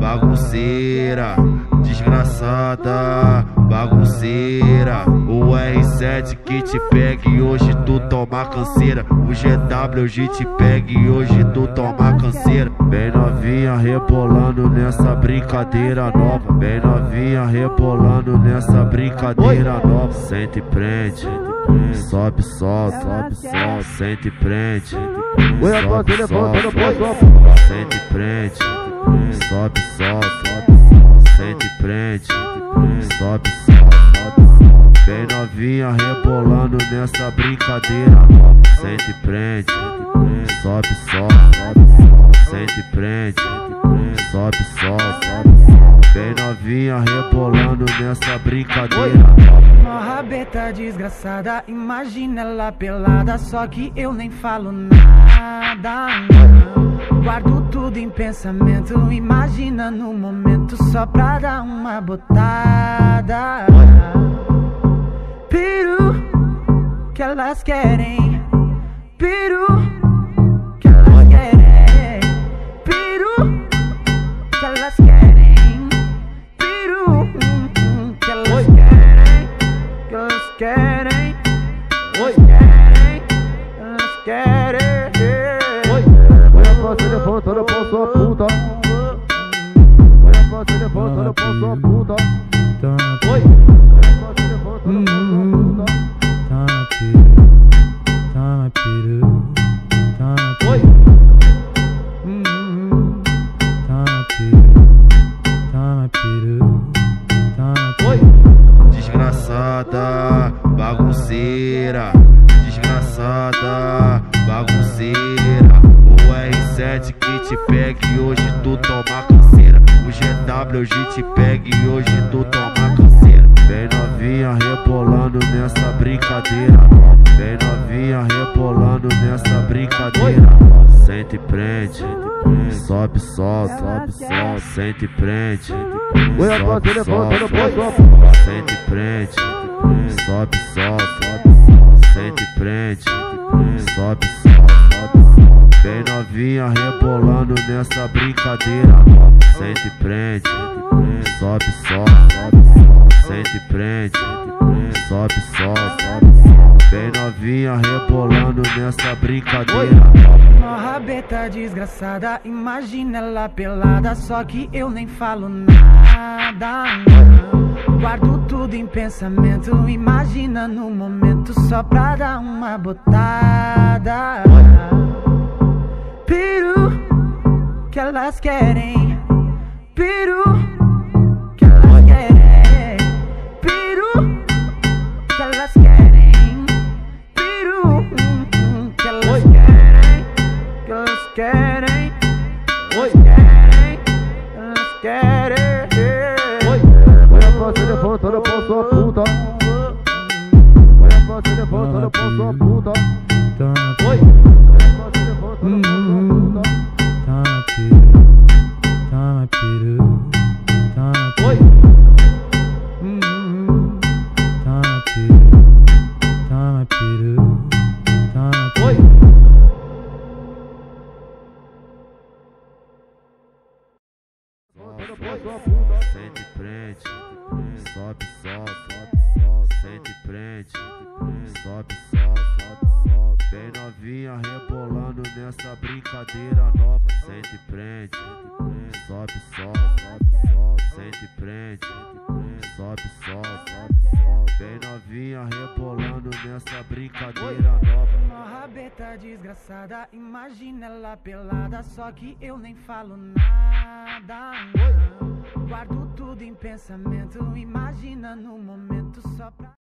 Bagunceira, desgraçada, bagunceira. O R7 que te pega e hoje tu toma canseira. O GW hoje te pega e hoje tu toma canseira. Bem novinha rebolando nessa brincadeira nova. Bem novinha rebolando nessa brincadeira nova. Sente e prende. Sobe, solta, sobe, solta, sente e prende. Sobe, solta, sente e prende. Sobe, solta, sente e prende. Sobe, solta, bem novinha rebolando nessa brincadeira. Sente e prende. Sobe, solta, sente e prende. Sobe, solta, bem novinha rebolando nessa brincadeira. Uma rabeta desgraçada, imagina ela pelada, só que eu nem falo nada. Guardo tudo em pensamento, imagina no momento só pra dar uma botada. Peru que elas querem, você levantando pra sua puta. Olha pra você levantando pra sua puta. Oi. Desgraçada, bagunceira, desgraçada, bagunceira. O R7 que te pega e hoje tu toma canseira. O GW hoje te pega e hoje tu toma canseira. Bem novinha rebolando nessa brincadeira. Bem novinha rebolando nessa brincadeira. Sente e prende, sobe, solta, sobe, solta, sente e prende. Sobe, puta. sente e prende, sobe, solta, sente e prende, sobe, solta, bem novinha rebolando nessa brincadeira, sente prende, sobe, solta, sente prende, sobe, solta, bem novinha rebolando nessa brincadeira. Uma rabeta desgraçada, imagina ela pelada, só que eu nem falo nada. Guardo tudo em pensamento, imagina no momento só pra dar uma botada. Que elas querem, peru que elas querem, peru que elas querem, peru que elas querem, que elas querem, Oi. querem, elas querem. Oi. Olha pra você levantando pra sua puta. Olha pra você levantando pra sua puta. Oi. Olha pra você levantando pra sua puta. Sente prende, sobe, sobe, solta, sente prende, sobe, solta, sobe, solta, bem novinha rebolando nessa brincadeira nova, sente prende, sobe, solta, sobe, solta, sente prende, sobe, solta, sobe, bem novinha rebolando nessa brincadeira nova. Uma rabeta desgraçada, imagina ela pelada, só que eu nem falo nada. não. Guardo tudo em pensamento, imagina no momento só pra.